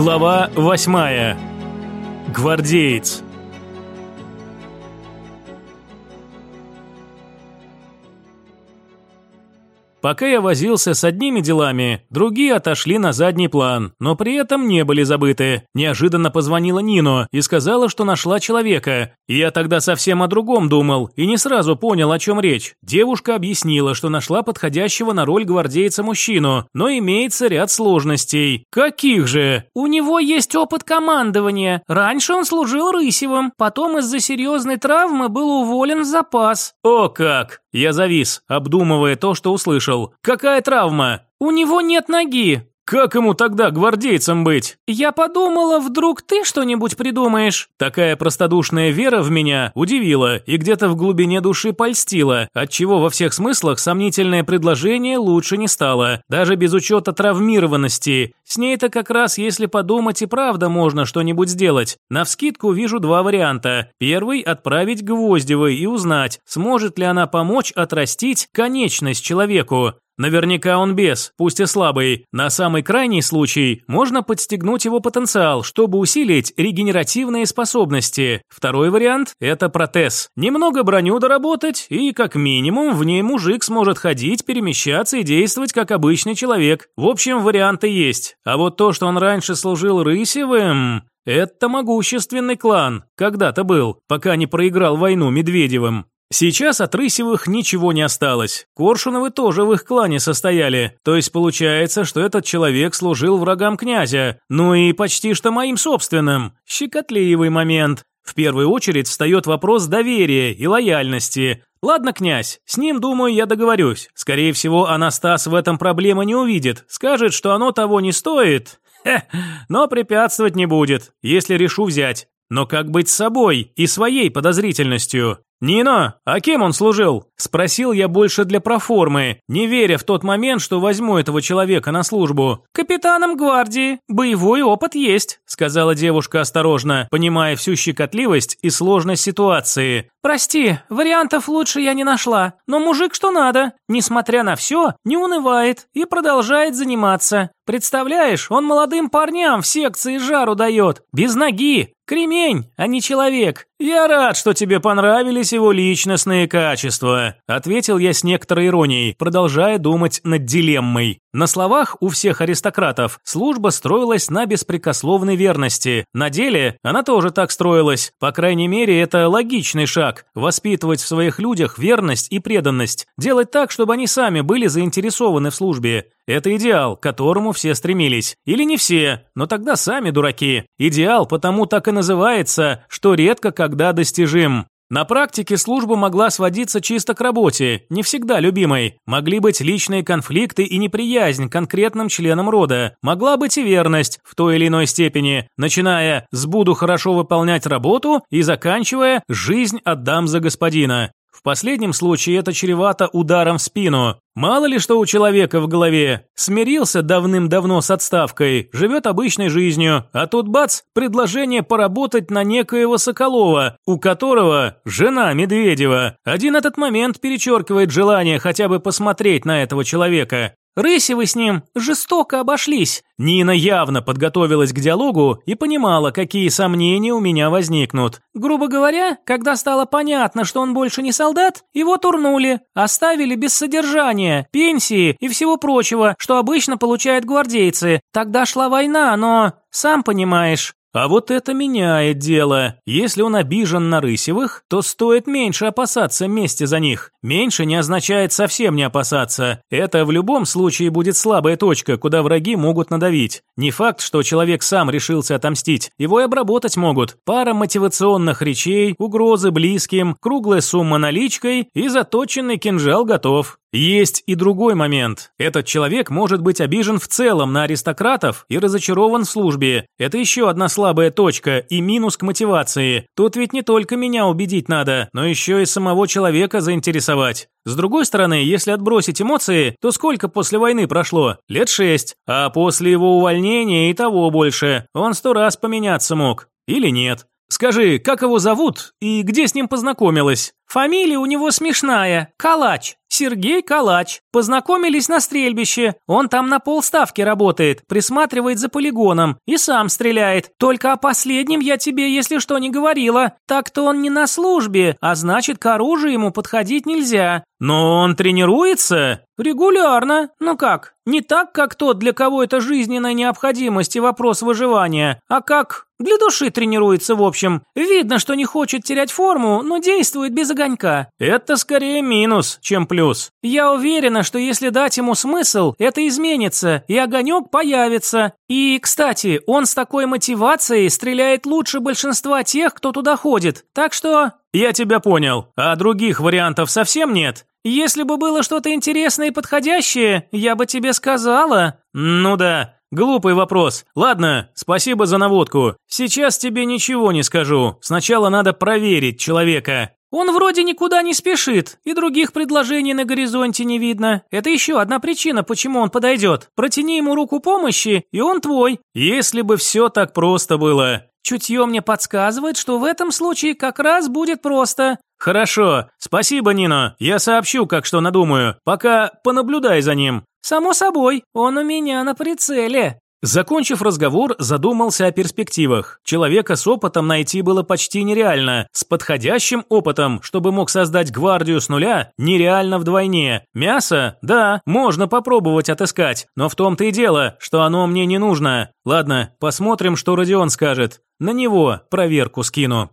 Глава восьмая. Гвардеец. Пока я возился с одними делами, другие отошли на задний план, но при этом не были забыты. Неожиданно позвонила Нино и сказала, что нашла человека. Я тогда совсем о другом думал и не сразу понял, о чем речь. Девушка объяснила, что нашла подходящего на роль гвардейца мужчину, но имеется ряд сложностей. Каких же? У него есть опыт командования. Раньше он служил Рысевым, потом из-за серьезной травмы был уволен в запас. О как! Я завис, обдумывая то, что услышал. Какая травма? У него нет ноги. Как ему тогда гвардейцем быть? Я подумала, вдруг ты что-нибудь придумаешь. Такая простодушная вера в меня удивила и где-то в глубине души польстила, отчего во всех смыслах сомнительное предложение лучше не стало, даже без учета травмированности. С ней-то как раз, если подумать, и правда можно что-нибудь сделать. Навскидку вижу два варианта. Первый – отправить Гвоздевой и узнать, сможет ли она помочь отрастить конечность человеку. Наверняка он бес, пусть и слабый. На самый крайний случай можно подстегнуть его потенциал, чтобы усилить регенеративные способности. Второй вариант – это протез. Немного броню доработать, и как минимум в ней мужик сможет ходить, перемещаться и действовать как обычный человек. В общем, варианты есть. А вот то, что он раньше служил Рысевым... Это могущественный клан, когда-то был, пока не проиграл войну Медведевым. Сейчас от Рысевых ничего не осталось. Коршуновы тоже в их клане состояли. То есть получается, что этот человек служил врагам князя. Ну и почти что моим собственным. Щекотливый момент. В первую очередь встает вопрос доверия и лояльности. Ладно, князь, с ним, думаю, я договорюсь. Скорее всего, Анастас в этом проблемы не увидит. Скажет, что оно того не стоит. Хе, но препятствовать не будет, если решу взять. Но как быть с собой и своей подозрительностью? «Нино, а кем он служил?» – спросил я больше для проформы, не веря в тот момент, что возьму этого человека на службу. «Капитаном гвардии. Боевой опыт есть», – сказала девушка осторожно, понимая всю щекотливость и сложность ситуации. «Прости, вариантов лучше я не нашла, но мужик что надо. Несмотря на все, не унывает и продолжает заниматься. Представляешь, он молодым парням в секции жару дает, без ноги. Кремень, а не человек. Я рад, что тебе понравились его личностные качества, ответил я с некоторой иронией, продолжая думать над дилеммой. На словах у всех аристократов служба строилась на беспрекословной верности. На деле она тоже так строилась. По крайней мере, это логичный шаг воспитывать в своих людях верность и преданность, делать так, чтобы они сами были заинтересованы в службе. Это идеал, к которому все стремились. Или не все, но тогда сами дураки. Идеал потому так и называется, что редко когда достижим. На практике служба могла сводиться чисто к работе, не всегда любимой. Могли быть личные конфликты и неприязнь конкретным членам рода. Могла быть и верность в той или иной степени, начиная с «буду хорошо выполнять работу» и заканчивая «жизнь отдам за господина». В последнем случае это чревато ударом в спину. Мало ли что у человека в голове. Смирился давным-давно с отставкой, живет обычной жизнью, а тут бац, предложение поработать на некоего Соколова, у которого жена Медведева. Один этот момент перечеркивает желание хотя бы посмотреть на этого человека. Рыси вы с ним жестоко обошлись. Нина явно подготовилась к диалогу и понимала, какие сомнения у меня возникнут. Грубо говоря, когда стало понятно, что он больше не солдат, его турнули, оставили без содержания, пенсии и всего прочего, что обычно получают гвардейцы. Тогда шла война, но, сам понимаешь, а вот это меняет дело. Если он обижен на Рысевых, то стоит меньше опасаться мести за них. Меньше не означает совсем не опасаться. Это в любом случае будет слабая точка, куда враги могут надавить. Не факт, что человек сам решился отомстить. Его и обработать могут. Пара мотивационных речей, угрозы близким, круглая сумма наличкой и заточенный кинжал готов. Есть и другой момент. Этот человек может быть обижен в целом на аристократов и разочарован в службе. Это еще одна слабая точка и минус к мотивации. Тут ведь не только меня убедить надо, но еще и самого человека заинтересовать. С другой стороны, если отбросить эмоции, то сколько после войны прошло? Лет шесть. А после его увольнения и того больше. Он сто раз поменяться мог. Или нет. Скажи, как его зовут и где с ним познакомилась? Фамилия у него смешная – Калач. Сергей Калач. Познакомились на стрельбище. Он там на полставки работает, присматривает за полигоном и сам стреляет. Только о последнем я тебе, если что, не говорила. Так-то он не на службе, а значит, к оружию ему подходить нельзя. Но он тренируется? Регулярно. Ну как? Не так, как тот, для кого это жизненная необходимость и вопрос выживания, а как для души тренируется, в общем. Видно, что не хочет терять форму, но действует без огонька. Это скорее минус, чем плюс. Я уверена, что если дать ему смысл, это изменится, и огонек появится. И, кстати, он с такой мотивацией стреляет лучше большинства тех, кто туда ходит. Так что... Я тебя понял. А других вариантов совсем нет? Если бы было что-то интересное и подходящее, я бы тебе сказала. Ну да, глупый вопрос. Ладно, спасибо за наводку. Сейчас тебе ничего не скажу. Сначала надо проверить человека. Он вроде никуда не спешит, и других предложений на горизонте не видно. Это еще одна причина, почему он подойдет. Протяни ему руку помощи, и он твой. Если бы все так просто было. Чутье мне подсказывает, что в этом случае как раз будет просто. Хорошо, спасибо, Нино. Я сообщу, как что надумаю. Пока понаблюдай за ним. Само собой, он у меня на прицеле. Закончив разговор, задумался о перспективах. Человека с опытом найти было почти нереально. С подходящим опытом, чтобы мог создать гвардию с нуля, нереально вдвойне. Мясо? Да, можно попробовать отыскать. Но в том-то и дело, что оно мне не нужно. Ладно, посмотрим, что Родион скажет. На него проверку скину.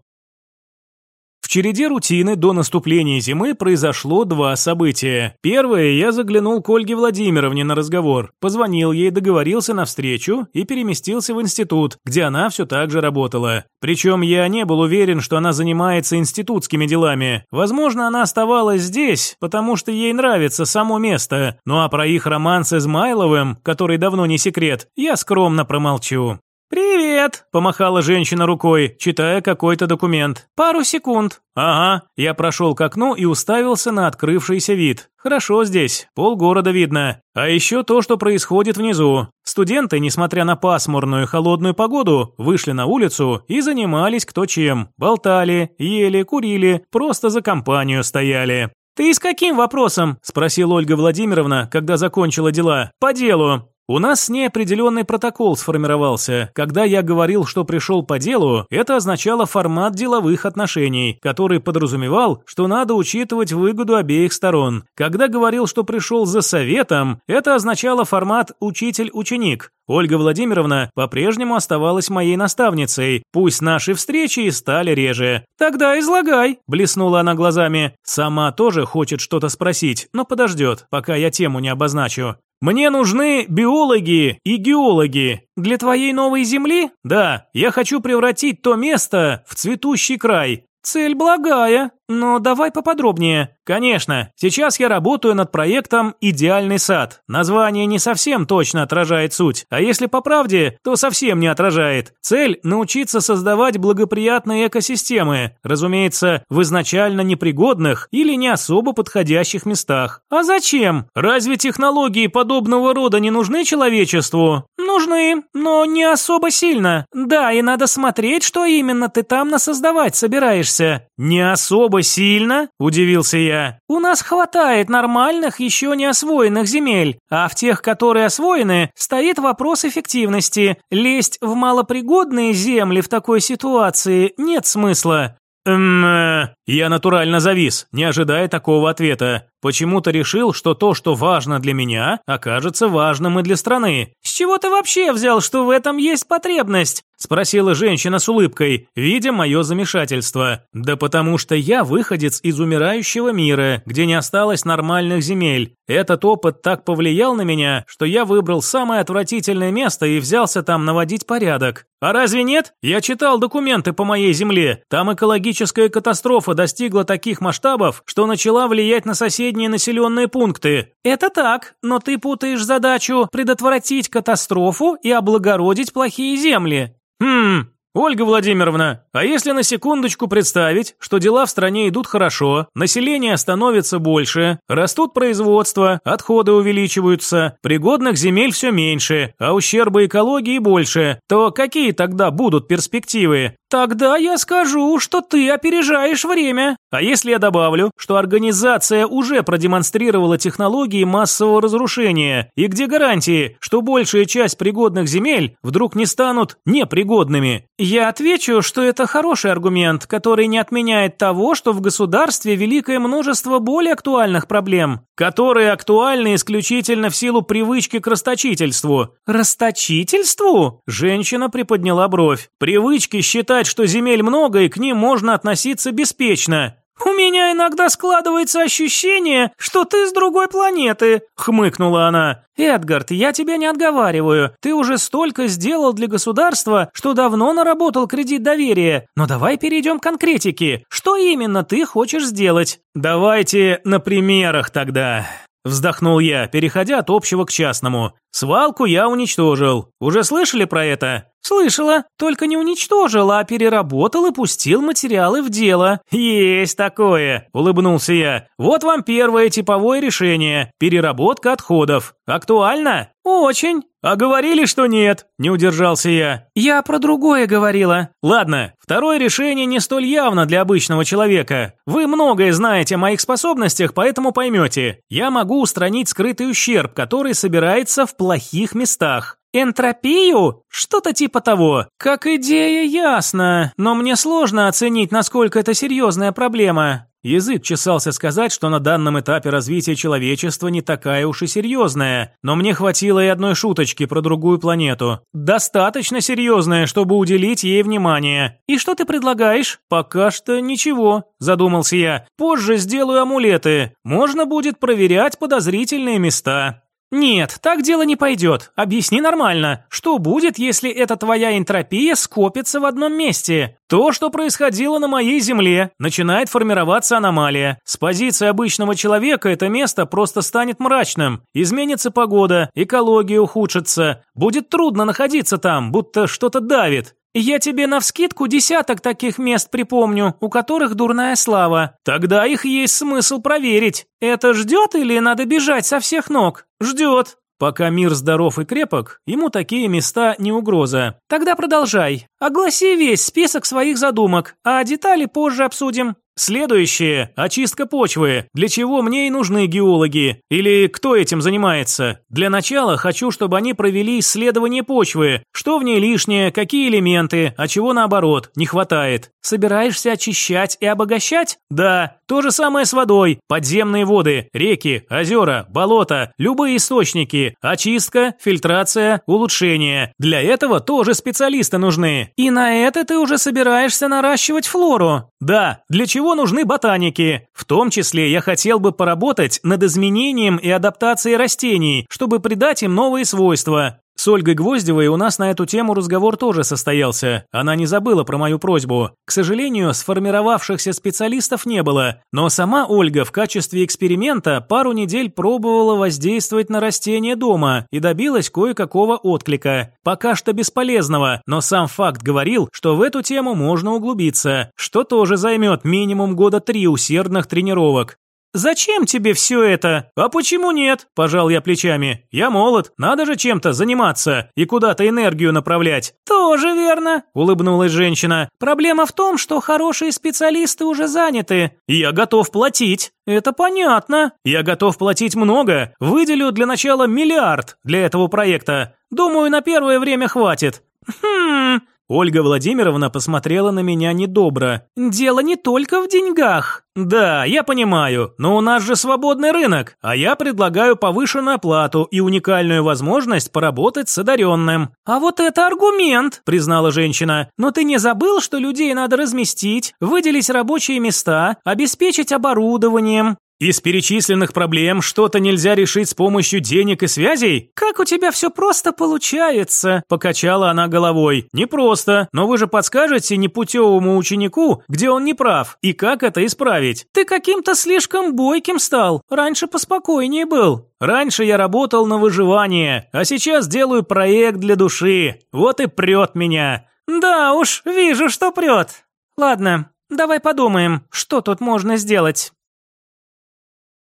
В череде рутины до наступления зимы произошло два события. Первое, я заглянул к Ольге Владимировне на разговор, позвонил ей, договорился на встречу и переместился в институт, где она все так же работала. Причем я не был уверен, что она занимается институтскими делами. Возможно, она оставалась здесь, потому что ей нравится само место. Ну а про их роман с Измайловым, который давно не секрет, я скромно промолчу. «Привет!» – помахала женщина рукой, читая какой-то документ. «Пару секунд». «Ага». Я прошел к окну и уставился на открывшийся вид. Хорошо здесь, полгорода видно. А еще то, что происходит внизу. Студенты, несмотря на пасмурную холодную погоду, вышли на улицу и занимались кто чем. Болтали, ели, курили, просто за компанию стояли. «Ты с каким вопросом?» – спросила Ольга Владимировна, когда закончила дела. «По делу». У нас с ней определенный протокол сформировался. Когда я говорил, что пришел по делу, это означало формат деловых отношений, который подразумевал, что надо учитывать выгоду обеих сторон. Когда говорил, что пришел за советом, это означало формат учитель-ученик. Ольга Владимировна по-прежнему оставалась моей наставницей. Пусть наши встречи и стали реже. «Тогда излагай», – блеснула она глазами. Сама тоже хочет что-то спросить, но подождет, пока я тему не обозначу. Мне нужны биологи и геологи. Для твоей новой земли? Да, я хочу превратить то место в цветущий край. Цель благая, но давай поподробнее. Конечно, сейчас я работаю над проектом «Идеальный сад». Название не совсем точно отражает суть, а если по правде, то совсем не отражает. Цель – научиться создавать благоприятные экосистемы, разумеется, в изначально непригодных или не особо подходящих местах. А зачем? Разве технологии подобного рода не нужны человечеству? Нужны, но не особо сильно. Да, и надо смотреть, что именно ты там насоздавать собираешься. Не особо сильно? Удивился я. У нас хватает нормальных, еще не освоенных земель, а в тех, которые освоены, стоит вопрос эффективности. Лезть в малопригодные земли в такой ситуации нет смысла. Эм, я натурально завис, не ожидая такого ответа. Почему-то решил, что то, что важно для меня, окажется важным и для страны. С чего ты вообще взял, что в этом есть потребность? Спросила женщина с улыбкой, видя мое замешательство. Да потому что я выходец из умирающего мира, где не осталось нормальных земель. Этот опыт так повлиял на меня, что я выбрал самое отвратительное место и взялся там наводить порядок. А разве нет? Я читал документы по моей земле. Там экологическая катастрофа достигла таких масштабов, что начала влиять на соседние населенные пункты. Это так, но ты путаешь задачу предотвратить катастрофу и облагородить плохие земли. Хм, Ольга Владимировна, а если на секундочку представить, что дела в стране идут хорошо, население становится больше, растут производства, отходы увеличиваются, пригодных земель все меньше, а ущерба экологии больше, то какие тогда будут перспективы? Тогда я скажу, что ты опережаешь время. А если я добавлю, что организация уже продемонстрировала технологии массового разрушения, и где гарантии, что большая часть пригодных земель вдруг не станут непригодными? Я отвечу, что это хороший аргумент, который не отменяет того, что в государстве великое множество более актуальных проблем, которые актуальны исключительно в силу привычки к расточительству. Расточительству? Женщина приподняла бровь. Привычки считать что земель много и к ним можно относиться беспечно. «У меня иногда складывается ощущение, что ты с другой планеты», — хмыкнула она. «Эдгард, я тебя не отговариваю. Ты уже столько сделал для государства, что давно наработал кредит доверия. Но давай перейдем к конкретике. Что именно ты хочешь сделать?» «Давайте на примерах тогда», Вздохнул я, переходя от общего к частному. Свалку я уничтожил. Уже слышали про это? Слышала, только не уничтожил, а переработал и пустил материалы в дело. Есть такое, улыбнулся я. Вот вам первое типовое решение переработка отходов. Актуально? Очень. А говорили, что нет, не удержался я. Я про другое говорила. Ладно, второе решение не столь явно для обычного человека. Вы многое знаете о моих способностях, поэтому поймете. Я могу устранить скрытый ущерб, который собирается в плохих местах. Энтропию? Что-то типа того. Как идея ясно, но мне сложно оценить, насколько это серьезная проблема. Язык чесался сказать, что на данном этапе развития человечества не такая уж и серьезная, но мне хватило и одной шуточки про другую планету. Достаточно серьезная, чтобы уделить ей внимание. «И что ты предлагаешь?» «Пока что ничего», – задумался я. «Позже сделаю амулеты. Можно будет проверять подозрительные места». «Нет, так дело не пойдет. Объясни нормально. Что будет, если эта твоя энтропия скопится в одном месте?» «То, что происходило на моей Земле. Начинает формироваться аномалия. С позиции обычного человека это место просто станет мрачным. Изменится погода, экология ухудшится. Будет трудно находиться там, будто что-то давит. Я тебе навскидку десяток таких мест припомню, у которых дурная слава. Тогда их есть смысл проверить. Это ждет или надо бежать со всех ног? Ждет. Пока мир здоров и крепок, ему такие места не угроза. Тогда продолжай. Огласи весь список своих задумок, а детали позже обсудим. Следующее – очистка почвы, для чего мне и нужны геологи. Или кто этим занимается? Для начала хочу, чтобы они провели исследование почвы. Что в ней лишнее, какие элементы, а чего наоборот, не хватает. Собираешься очищать и обогащать? Да, то же самое с водой. Подземные воды, реки, озера, болота, любые источники. Очистка, фильтрация, улучшение. Для этого тоже специалисты нужны. И на это ты уже собираешься наращивать флору? Да, для чего нужны ботаники. В том числе я хотел бы поработать над изменением и адаптацией растений, чтобы придать им новые свойства. С Ольгой Гвоздевой у нас на эту тему разговор тоже состоялся. Она не забыла про мою просьбу. К сожалению, сформировавшихся специалистов не было, но сама Ольга в качестве эксперимента пару недель пробовала воздействовать на растения дома и добилась кое-какого отклика. Пока что бесполезного, но сам факт говорил, что в эту тему можно углубиться, что тоже займет минимум года три усердных тренировок. «Зачем тебе все это?» «А почему нет?» – пожал я плечами. «Я молод, надо же чем-то заниматься и куда-то энергию направлять». «Тоже верно», – улыбнулась женщина. «Проблема в том, что хорошие специалисты уже заняты». «Я готов платить». «Это понятно». «Я готов платить много. Выделю для начала миллиард для этого проекта. Думаю, на первое время хватит». «Хм...» Ольга Владимировна посмотрела на меня недобро. «Дело не только в деньгах». «Да, я понимаю, но у нас же свободный рынок, а я предлагаю повышенную оплату и уникальную возможность поработать с одаренным». «А вот это аргумент», – признала женщина. «Но ты не забыл, что людей надо разместить, выделить рабочие места, обеспечить оборудованием?» Из перечисленных проблем что-то нельзя решить с помощью денег и связей? Как у тебя все просто получается? Покачала она головой. Не просто, но вы же подскажете непутевому ученику, где он не прав, и как это исправить. Ты каким-то слишком бойким стал. Раньше поспокойнее был. Раньше я работал на выживание, а сейчас делаю проект для души. Вот и прет меня. Да уж, вижу, что прет. Ладно, давай подумаем, что тут можно сделать.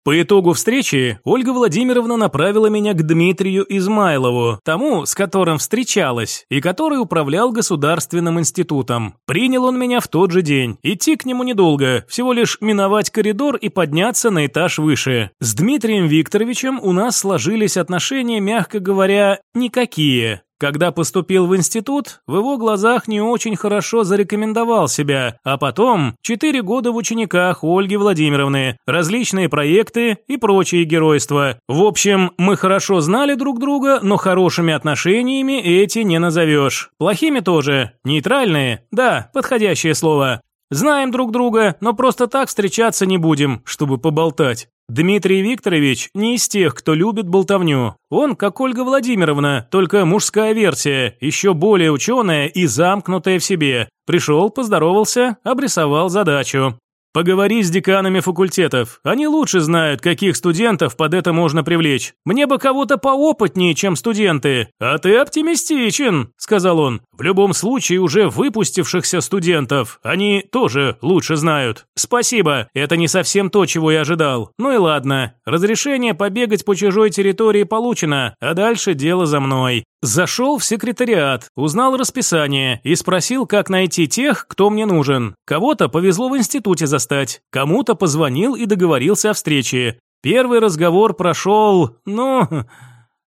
По итогу встречи Ольга Владимировна направила меня к Дмитрию Измайлову, тому, с которым встречалась, и который управлял государственным институтом. Принял он меня в тот же день. Идти к нему недолго, всего лишь миновать коридор и подняться на этаж выше. С Дмитрием Викторовичем у нас сложились отношения, мягко говоря, никакие. Когда поступил в институт, в его глазах не очень хорошо зарекомендовал себя, а потом четыре года в учениках Ольги Владимировны, различные проекты и прочие геройства. В общем, мы хорошо знали друг друга, но хорошими отношениями эти не назовешь. Плохими тоже. Нейтральные? Да, подходящее слово. Знаем друг друга, но просто так встречаться не будем, чтобы поболтать. Дмитрий Викторович не из тех, кто любит болтовню. Он, как Ольга Владимировна, только мужская версия, еще более ученая и замкнутая в себе. Пришел, поздоровался, обрисовал задачу. Поговори с деканами факультетов. Они лучше знают, каких студентов под это можно привлечь. Мне бы кого-то поопытнее, чем студенты. А ты оптимистичен, сказал он. В любом случае уже выпустившихся студентов они тоже лучше знают. Спасибо. Это не совсем то, чего я ожидал. Ну и ладно. Разрешение побегать по чужой территории получено, а дальше дело за мной. Зашел в секретариат, узнал расписание и спросил, как найти тех, кто мне нужен. Кого-то повезло в институте застать, кому-то позвонил и договорился о встрече. Первый разговор прошел, ну,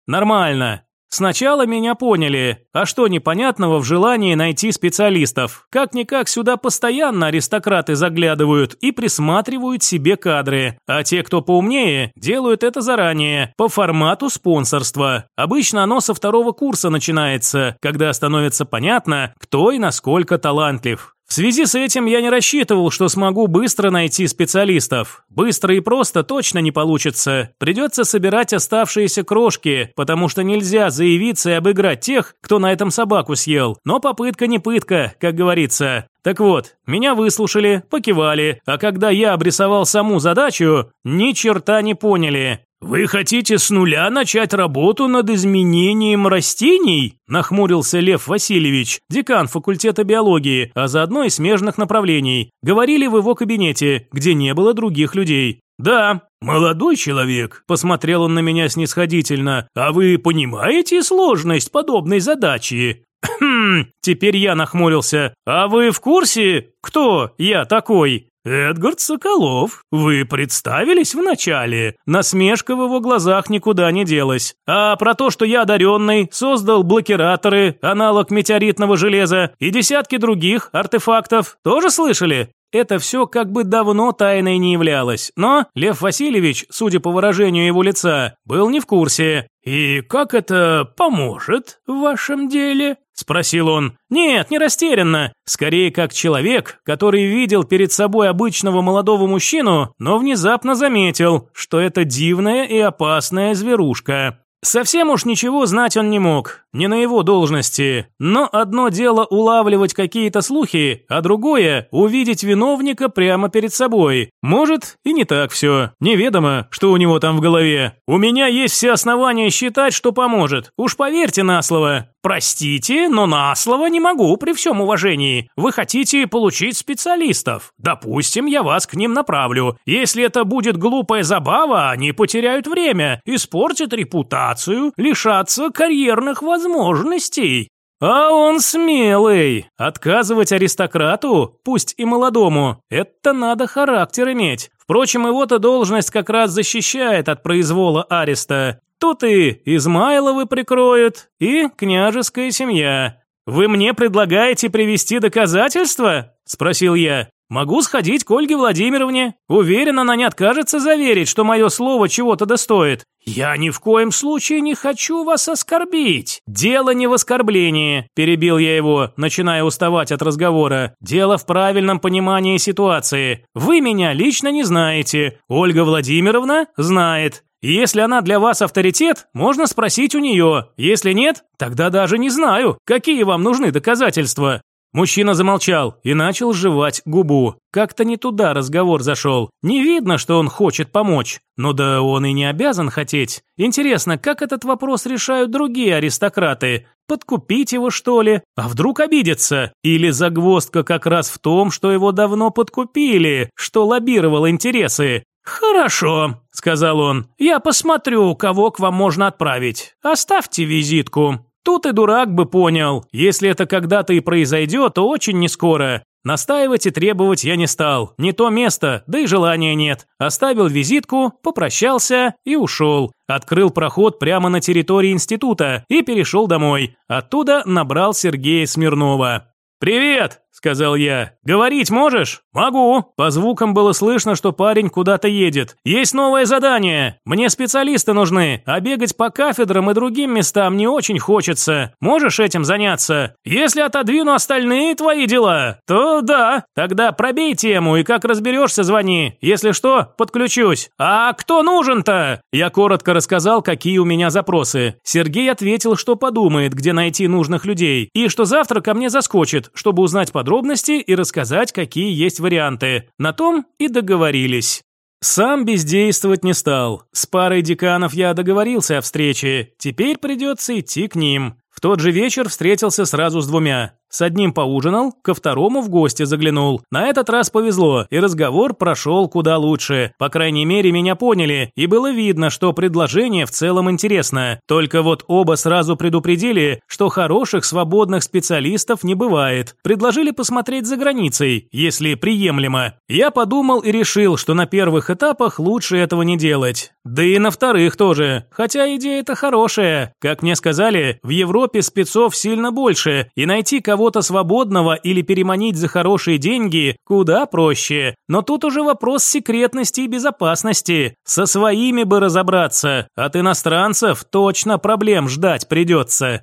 нормально. Сначала меня поняли, а что непонятного в желании найти специалистов? Как-никак сюда постоянно аристократы заглядывают и присматривают себе кадры, а те, кто поумнее, делают это заранее, по формату спонсорства. Обычно оно со второго курса начинается, когда становится понятно, кто и насколько талантлив. В связи с этим я не рассчитывал, что смогу быстро найти специалистов. Быстро и просто точно не получится. Придется собирать оставшиеся крошки, потому что нельзя заявиться и обыграть тех, кто на этом собаку съел. Но попытка не пытка, как говорится. Так вот, меня выслушали, покивали, а когда я обрисовал саму задачу, ни черта не поняли. «Вы хотите с нуля начать работу над изменением растений?» – нахмурился Лев Васильевич, декан факультета биологии, а заодно и смежных направлений. Говорили в его кабинете, где не было других людей. «Да, молодой человек», – посмотрел он на меня снисходительно, «а вы понимаете сложность подобной задачи?» «Хм, теперь я нахмурился. А вы в курсе, кто я такой?» «Эдгард Соколов, вы представились вначале?» Насмешка в его глазах никуда не делась. «А про то, что я одаренный, создал блокираторы, аналог метеоритного железа и десятки других артефактов, тоже слышали?» Это все как бы давно тайной не являлось, но Лев Васильевич, судя по выражению его лица, был не в курсе. «И как это поможет в вашем деле?» – спросил он. «Нет, не растерянно. Скорее, как человек, который видел перед собой обычного молодого мужчину, но внезапно заметил, что это дивная и опасная зверушка. Совсем уж ничего знать он не мог, не на его должности. Но одно дело улавливать какие-то слухи, а другое – увидеть виновника прямо перед собой. Может, и не так все. Неведомо, что у него там в голове. У меня есть все основания считать, что поможет. Уж поверьте на слово. Простите, но на слово не могу при всем уважении. Вы хотите получить специалистов. Допустим, я вас к ним направлю. Если это будет глупая забава, они потеряют время, испортят репутацию, лишатся карьерных возможностей. А он смелый. Отказывать аристократу, пусть и молодому, это надо характер иметь. Впрочем, его-то должность как раз защищает от произвола ареста. Тут и Измайловы прикроют, и княжеская семья. Вы мне предлагаете привести доказательства? спросил я. Могу сходить к Ольге Владимировне. Уверен, она не откажется заверить, что мое слово чего-то достоит. Я ни в коем случае не хочу вас оскорбить. Дело не в оскорблении, перебил я его, начиная уставать от разговора. Дело в правильном понимании ситуации. Вы меня лично не знаете. Ольга Владимировна знает. Если она для вас авторитет, можно спросить у нее. Если нет, тогда даже не знаю, какие вам нужны доказательства. Мужчина замолчал и начал жевать губу. Как-то не туда разговор зашел. Не видно, что он хочет помочь. Ну да он и не обязан хотеть. Интересно, как этот вопрос решают другие аристократы? Подкупить его, что ли? А вдруг обидится? Или загвоздка как раз в том, что его давно подкупили, что лоббировал интересы? «Хорошо», — сказал он, — «я посмотрю, кого к вам можно отправить. Оставьте визитку». Тут и дурак бы понял, если это когда-то и произойдет, то очень не скоро. Настаивать и требовать я не стал. Не то место, да и желания нет. Оставил визитку, попрощался и ушел. Открыл проход прямо на территории института и перешел домой. Оттуда набрал Сергея Смирнова. «Привет!» – сказал я. «Говорить можешь?» «Могу». По звукам было слышно, что парень куда-то едет. «Есть новое задание. Мне специалисты нужны, а бегать по кафедрам и другим местам не очень хочется. Можешь этим заняться? Если отодвину остальные твои дела, то да. Тогда пробей тему и как разберешься, звони. Если что, подключусь. А кто нужен-то?» Я коротко рассказал, какие у меня запросы. Сергей ответил, что подумает, где найти нужных людей, и что завтра ко мне заскочит, чтобы узнать подробности подробности и рассказать, какие есть варианты. На том и договорились. Сам бездействовать не стал. С парой деканов я договорился о встрече. Теперь придется идти к ним. В тот же вечер встретился сразу с двумя. С одним поужинал, ко второму в гости заглянул. На этот раз повезло, и разговор прошел куда лучше. По крайней мере, меня поняли, и было видно, что предложение в целом интересно. Только вот оба сразу предупредили, что хороших свободных специалистов не бывает. Предложили посмотреть за границей, если приемлемо. Я подумал и решил, что на первых этапах лучше этого не делать. Да и на вторых тоже. Хотя идея-то хорошая. Как мне сказали, в Европе спецов сильно больше, и найти кого кого-то свободного или переманить за хорошие деньги куда проще. Но тут уже вопрос секретности и безопасности. Со своими бы разобраться. От иностранцев точно проблем ждать придется.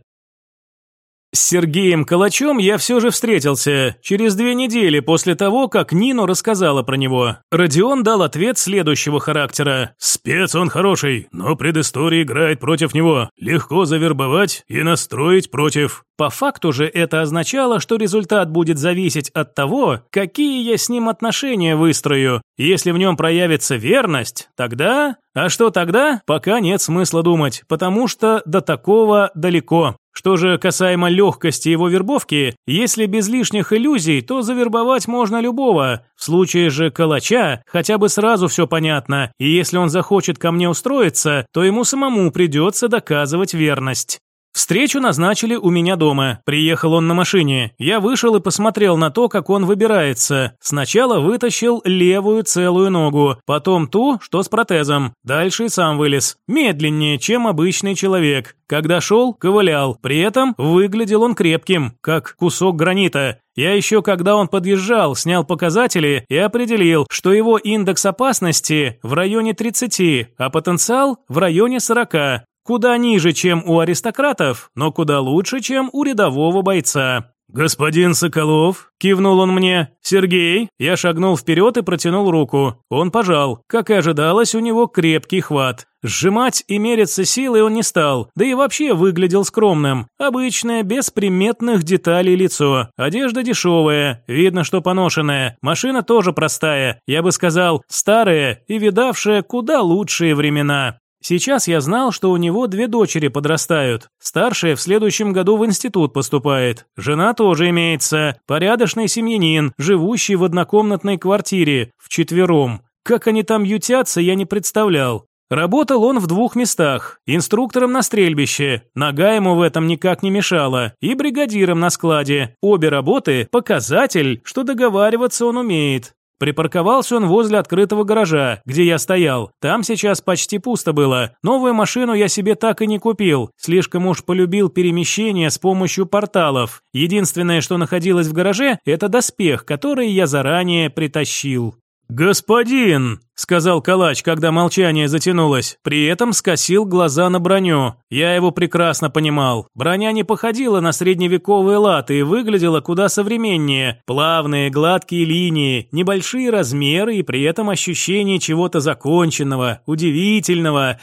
С Сергеем Калачом я все же встретился, через две недели после того, как Нино рассказала про него. Родион дал ответ следующего характера. «Спец он хороший, но предыстория играет против него. Легко завербовать и настроить против». По факту же это означало, что результат будет зависеть от того, какие я с ним отношения выстрою. Если в нем проявится верность, тогда... А что тогда? Пока нет смысла думать, потому что до такого далеко. Что же касаемо легкости его вербовки, если без лишних иллюзий, то завербовать можно любого. В случае же калача хотя бы сразу все понятно, и если он захочет ко мне устроиться, то ему самому придется доказывать верность. Встречу назначили у меня дома. Приехал он на машине. Я вышел и посмотрел на то, как он выбирается. Сначала вытащил левую целую ногу, потом ту, что с протезом. Дальше и сам вылез. Медленнее, чем обычный человек. Когда шел, ковылял. При этом выглядел он крепким, как кусок гранита. Я еще, когда он подъезжал, снял показатели и определил, что его индекс опасности в районе 30, а потенциал в районе 40. Куда ниже, чем у аристократов, но куда лучше, чем у рядового бойца. «Господин Соколов», – кивнул он мне. «Сергей». Я шагнул вперед и протянул руку. Он пожал. Как и ожидалось, у него крепкий хват. Сжимать и мериться силой он не стал, да и вообще выглядел скромным. Обычное, без приметных деталей лицо. Одежда дешевая, видно, что поношенная. Машина тоже простая, я бы сказал, старая и видавшая куда лучшие времена. Сейчас я знал, что у него две дочери подрастают. Старшая в следующем году в институт поступает. Жена тоже имеется. Порядочный семьянин, живущий в однокомнатной квартире, вчетвером. Как они там ютятся, я не представлял. Работал он в двух местах. Инструктором на стрельбище, нога ему в этом никак не мешала, и бригадиром на складе. Обе работы – показатель, что договариваться он умеет. Припарковался он возле открытого гаража, где я стоял. Там сейчас почти пусто было. Новую машину я себе так и не купил. Слишком уж полюбил перемещение с помощью порталов. Единственное, что находилось в гараже, это доспех, который я заранее притащил. «Господин!» – сказал Калач, когда молчание затянулось. При этом скосил глаза на броню. Я его прекрасно понимал. Броня не походила на средневековые латы и выглядела куда современнее. Плавные, гладкие линии, небольшие размеры и при этом ощущение чего-то законченного, удивительного.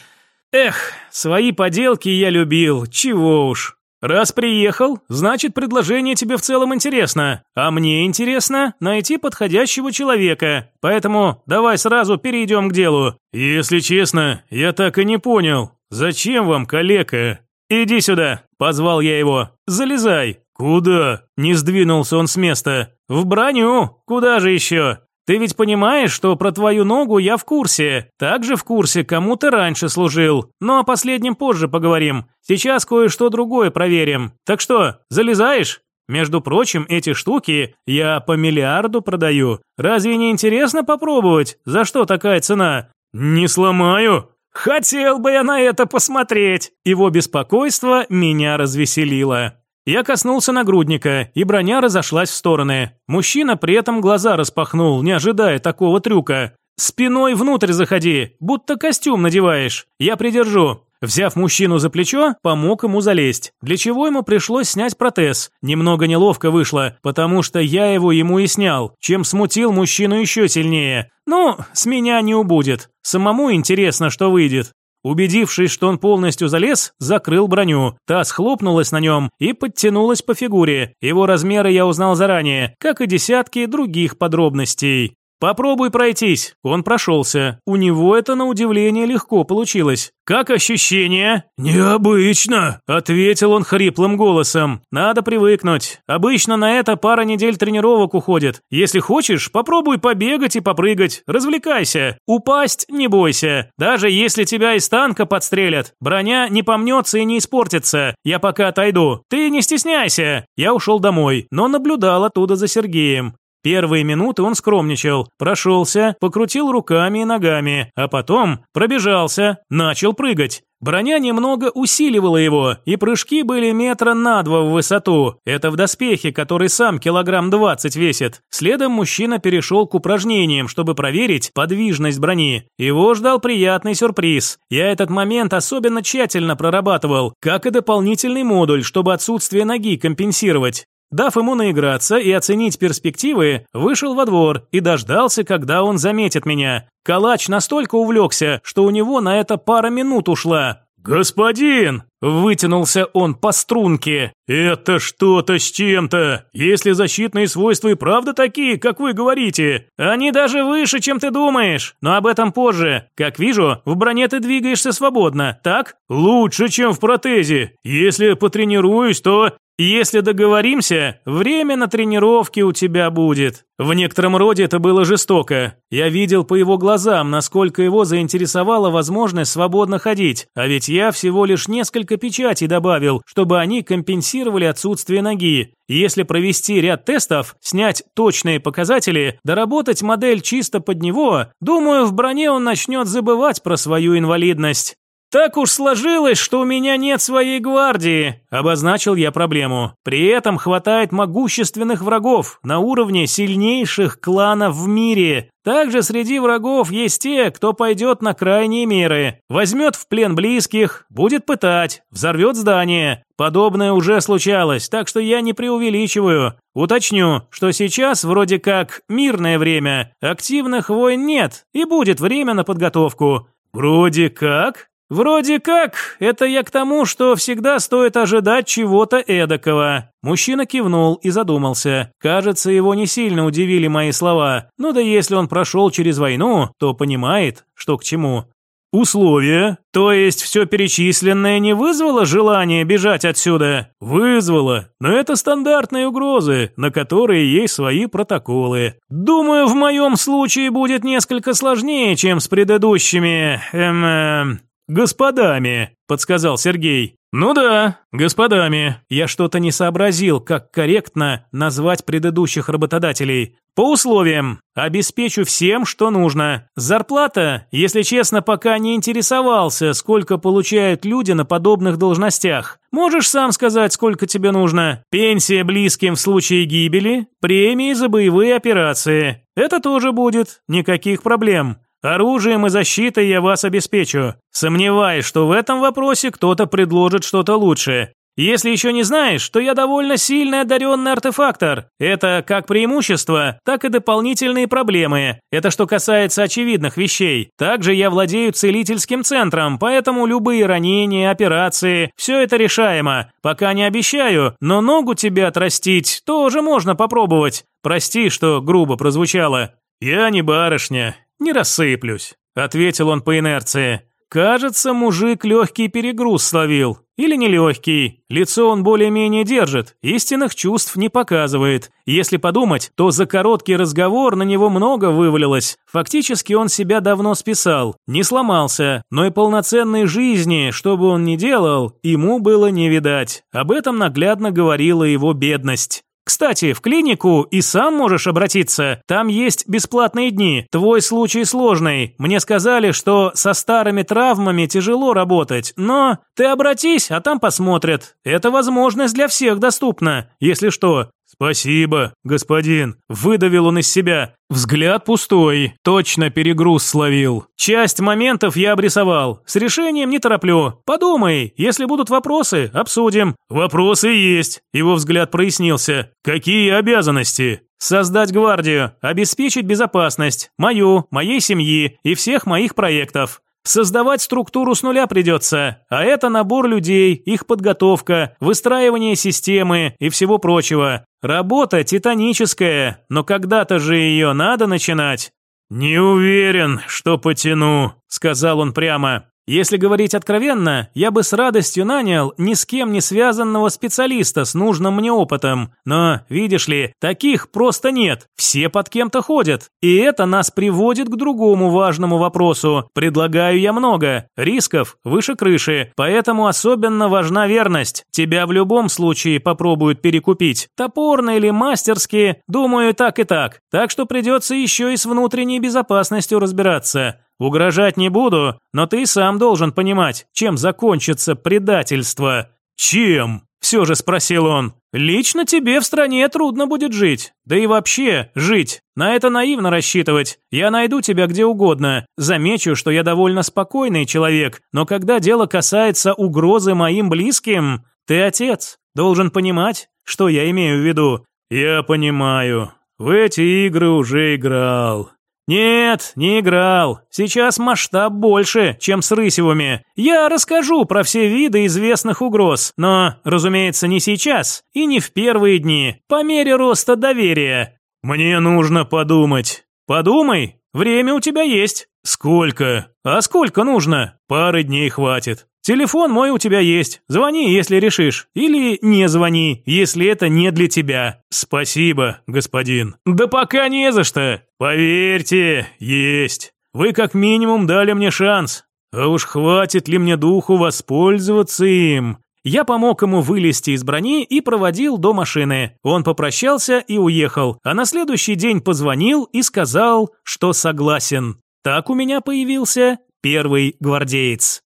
Эх, свои поделки я любил, чего уж. Раз приехал, значит предложение тебе в целом интересно, а мне интересно найти подходящего человека. Поэтому давай сразу перейдем к делу. Если честно, я так и не понял, зачем вам калека? Иди сюда, позвал я его. Залезай. Куда? Не сдвинулся он с места. В броню. Куда же еще? Ты ведь понимаешь, что про твою ногу я в курсе. Также в курсе, кому ты раньше служил. Но о последнем позже поговорим. Сейчас кое-что другое проверим. Так что, залезаешь? Между прочим, эти штуки я по миллиарду продаю. Разве не интересно попробовать? За что такая цена? Не сломаю. Хотел бы я на это посмотреть. Его беспокойство меня развеселило. Я коснулся нагрудника, и броня разошлась в стороны. Мужчина при этом глаза распахнул, не ожидая такого трюка. «Спиной внутрь заходи, будто костюм надеваешь. Я придержу». Взяв мужчину за плечо, помог ему залезть, для чего ему пришлось снять протез. Немного неловко вышло, потому что я его ему и снял, чем смутил мужчину еще сильнее. Ну, с меня не убудет. Самому интересно, что выйдет. Убедившись, что он полностью залез, закрыл броню. Та схлопнулась на нем и подтянулась по фигуре. Его размеры я узнал заранее, как и десятки других подробностей. «Попробуй пройтись». Он прошелся. У него это, на удивление, легко получилось. «Как ощущения?» «Необычно», – ответил он хриплым голосом. «Надо привыкнуть. Обычно на это пара недель тренировок уходит. Если хочешь, попробуй побегать и попрыгать. Развлекайся. Упасть не бойся. Даже если тебя из танка подстрелят, броня не помнется и не испортится. Я пока отойду. Ты не стесняйся». Я ушел домой, но наблюдал оттуда за Сергеем. Первые минуты он скромничал, прошелся, покрутил руками и ногами, а потом пробежался, начал прыгать. Броня немного усиливала его, и прыжки были метра на два в высоту. Это в доспехе, который сам килограмм двадцать весит. Следом мужчина перешел к упражнениям, чтобы проверить подвижность брони. Его ждал приятный сюрприз. Я этот момент особенно тщательно прорабатывал, как и дополнительный модуль, чтобы отсутствие ноги компенсировать. Дав ему наиграться и оценить перспективы, вышел во двор и дождался, когда он заметит меня. Калач настолько увлекся, что у него на это пара минут ушла. «Господин!» – вытянулся он по струнке. «Это что-то с чем-то! Если защитные свойства и правда такие, как вы говорите, они даже выше, чем ты думаешь, но об этом позже. Как вижу, в броне ты двигаешься свободно, так? Лучше, чем в протезе. Если потренируюсь, то если договоримся, время на тренировки у тебя будет. В некотором роде это было жестоко. Я видел по его глазам, насколько его заинтересовала возможность свободно ходить, а ведь я всего лишь несколько печатей добавил, чтобы они компенсировали отсутствие ноги. Если провести ряд тестов, снять точные показатели, доработать модель чисто под него, думаю, в броне он начнет забывать про свою инвалидность. «Так уж сложилось, что у меня нет своей гвардии», – обозначил я проблему. «При этом хватает могущественных врагов на уровне сильнейших кланов в мире. Также среди врагов есть те, кто пойдет на крайние меры. Возьмет в плен близких, будет пытать, взорвет здание. Подобное уже случалось, так что я не преувеличиваю. Уточню, что сейчас вроде как мирное время, активных войн нет и будет время на подготовку. Вроде как? «Вроде как, это я к тому, что всегда стоит ожидать чего-то эдакого». Мужчина кивнул и задумался. Кажется, его не сильно удивили мои слова. Ну да если он прошел через войну, то понимает, что к чему. «Условия? То есть все перечисленное не вызвало желание бежать отсюда?» «Вызвало. Но это стандартные угрозы, на которые есть свои протоколы. Думаю, в моем случае будет несколько сложнее, чем с предыдущими... Эм... «Господами», – подсказал Сергей. «Ну да, господами. Я что-то не сообразил, как корректно назвать предыдущих работодателей. По условиям. Обеспечу всем, что нужно. Зарплата, если честно, пока не интересовался, сколько получают люди на подобных должностях. Можешь сам сказать, сколько тебе нужно. Пенсия близким в случае гибели, премии за боевые операции. Это тоже будет, никаких проблем. Оружием и защитой я вас обеспечу. Сомневаюсь, что в этом вопросе кто-то предложит что-то лучше. Если еще не знаешь, то я довольно сильный одаренный артефактор. Это как преимущество, так и дополнительные проблемы. Это что касается очевидных вещей. Также я владею целительским центром, поэтому любые ранения, операции, все это решаемо. Пока не обещаю, но ногу тебе отрастить тоже можно попробовать. Прости, что грубо прозвучало. Я не барышня, не рассыплюсь, ответил он по инерции. Кажется, мужик легкий перегруз словил. Или нелегкий. Лицо он более-менее держит, истинных чувств не показывает. Если подумать, то за короткий разговор на него много вывалилось. Фактически он себя давно списал, не сломался, но и полноценной жизни, что бы он ни делал, ему было не видать. Об этом наглядно говорила его бедность. Кстати, в клинику и сам можешь обратиться. Там есть бесплатные дни. Твой случай сложный. Мне сказали, что со старыми травмами тяжело работать, но ты обратись, а там посмотрят. Это возможность для всех доступна. Если что, «Спасибо, господин», – выдавил он из себя. Взгляд пустой, точно перегруз словил. Часть моментов я обрисовал. С решением не тороплю. Подумай, если будут вопросы, обсудим. Вопросы есть. Его взгляд прояснился. Какие обязанности? Создать гвардию, обеспечить безопасность, мою, моей семьи и всех моих проектов. Создавать структуру с нуля придется, а это набор людей, их подготовка, выстраивание системы и всего прочего. Работа титаническая, но когда-то же ее надо начинать. «Не уверен, что потяну», — сказал он прямо. Если говорить откровенно, я бы с радостью нанял ни с кем не связанного специалиста с нужным мне опытом. Но, видишь ли, таких просто нет. Все под кем-то ходят. И это нас приводит к другому важному вопросу. Предлагаю я много. Рисков выше крыши. Поэтому особенно важна верность. Тебя в любом случае попробуют перекупить. Топорно или мастерски, думаю, так и так. Так что придется еще и с внутренней безопасностью разбираться. Угрожать не буду, но ты сам должен понимать, чем закончится предательство. Чем? Все же спросил он. Лично тебе в стране трудно будет жить. Да и вообще, жить. На это наивно рассчитывать. Я найду тебя где угодно. Замечу, что я довольно спокойный человек, но когда дело касается угрозы моим близким, ты отец, должен понимать, что я имею в виду. Я понимаю. В эти игры уже играл. «Нет, не играл. Сейчас масштаб больше, чем с Рысевыми. Я расскажу про все виды известных угроз, но, разумеется, не сейчас и не в первые дни, по мере роста доверия. Мне нужно подумать. Подумай, время у тебя есть. Сколько? А сколько нужно? Пары дней хватит. Телефон мой у тебя есть. Звони, если решишь. Или не звони, если это не для тебя. Спасибо, господин. Да пока не за что. Поверьте, есть. Вы как минимум дали мне шанс. А уж хватит ли мне духу воспользоваться им? Я помог ему вылезти из брони и проводил до машины. Он попрощался и уехал, а на следующий день позвонил и сказал, что согласен. Так у меня появился первый гвардеец.